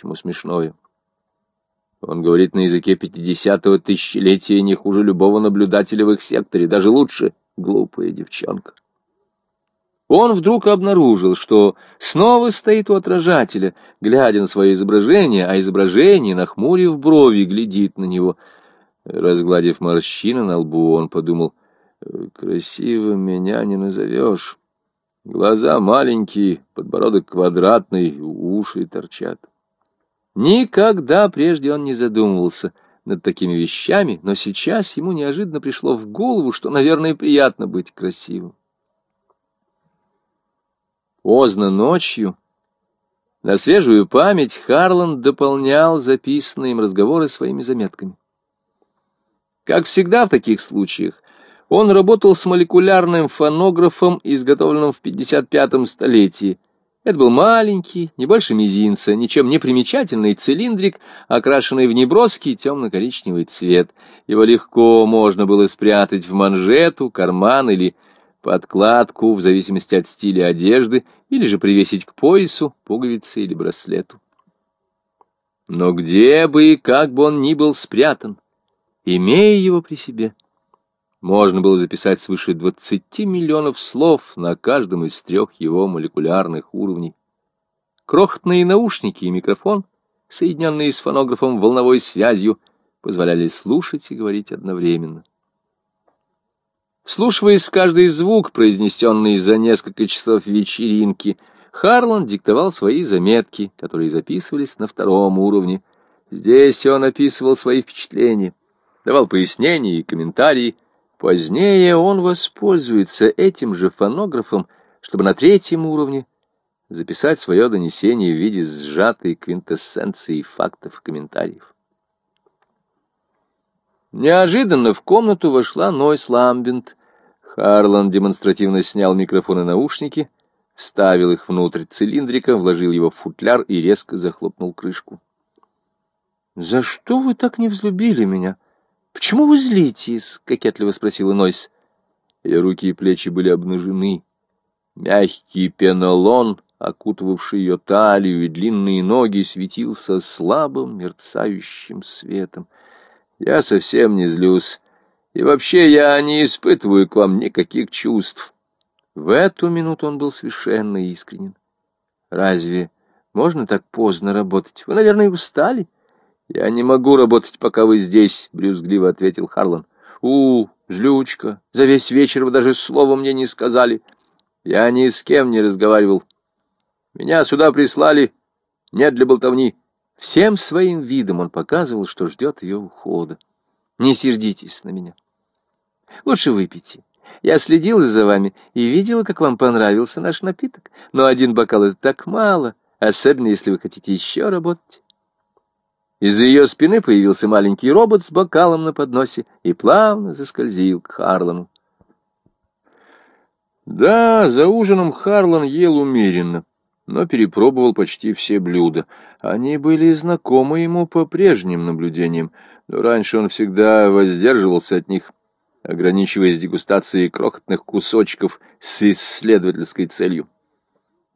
Почему смешное? Он говорит на языке пятидесятого тысячелетия не хуже любого наблюдателя в их секторе, даже лучше. Глупая девчонка. Он вдруг обнаружил, что снова стоит у отражателя, глядя на свое изображение, а изображение, нахмурив брови, глядит на него. Разгладив морщины на лбу, он подумал, «Красивым меня не назовешь. Глаза маленькие, подбородок квадратный, уши торчат». Никогда прежде он не задумывался над такими вещами, но сейчас ему неожиданно пришло в голову, что, наверное, приятно быть красивым. Поздно ночью на свежую память Харланд дополнял записанные им разговоры своими заметками. Как всегда в таких случаях, он работал с молекулярным фонографом, изготовленным в 55-м столетии, это был маленький, не больше мизинца, ничем не примечательный цилиндрик, окрашенный в неброский темно-коричневый цвет. Его легко можно было спрятать в манжету, карман или подкладку, в зависимости от стиля одежды, или же привесить к поясу, пуговице или браслету. Но где бы и как бы он ни был спрятан, имея его при себе, можно было записать свыше 20 миллионов слов на каждом из трех его молекулярных уровней. Крохотные наушники и микрофон, соединенные с фонографом волновой связью, позволяли слушать и говорить одновременно. Вслушиваясь в каждый звук, произнесенный за несколько часов вечеринки, Харлан диктовал свои заметки, которые записывались на втором уровне. Здесь он описывал свои впечатления, давал пояснения и комментарии, Позднее он воспользуется этим же фонографом, чтобы на третьем уровне записать свое донесение в виде сжатой квинтэссенции фактов и комментариев. Неожиданно в комнату вошла Нойс Ламбент. Харлан демонстративно снял микрофон и наушники, вставил их внутрь цилиндрика, вложил его в футляр и резко захлопнул крышку. «За что вы так не взлюбили меня?» «Почему вы злитесь?» — кокетливо спросила Нойс. Ее руки и плечи были обнажены. Мягкий пенолон, окутывавший ее талию и длинные ноги, светился слабым мерцающим светом. «Я совсем не злюсь, и вообще я не испытываю к вам никаких чувств». В эту минуту он был совершенно искренен. «Разве можно так поздно работать? Вы, наверное, устали?» «Я не могу работать, пока вы здесь», — брюзгливо ответил Харлан. «У, злючка, за весь вечер вы даже слова мне не сказали. Я ни с кем не разговаривал. Меня сюда прислали не для болтовни». Всем своим видом он показывал, что ждет ее ухода. «Не сердитесь на меня. Лучше выпейте. Я следила за вами и видела, как вам понравился наш напиток. Но один бокал — это так мало, особенно если вы хотите еще работать». Из-за ее спины появился маленький робот с бокалом на подносе и плавно заскользил к Харлану. Да, за ужином Харлан ел умеренно, но перепробовал почти все блюда. Они были знакомы ему по прежним наблюдениям, но раньше он всегда воздерживался от них, ограничиваясь дегустацией крохотных кусочков с исследовательской целью.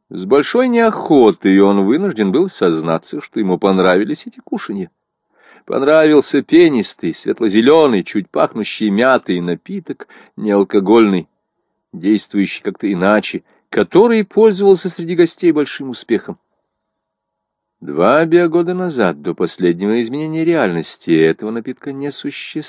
С большой неохотой он вынужден был сознаться, что ему понравились эти кушанья. Понравился пенистый, светло-зеленый, чуть пахнущий мятой напиток, неалкогольный, действующий как-то иначе, который пользовался среди гостей большим успехом. Два биогода назад, до последнего изменения реальности, этого напитка не существовало.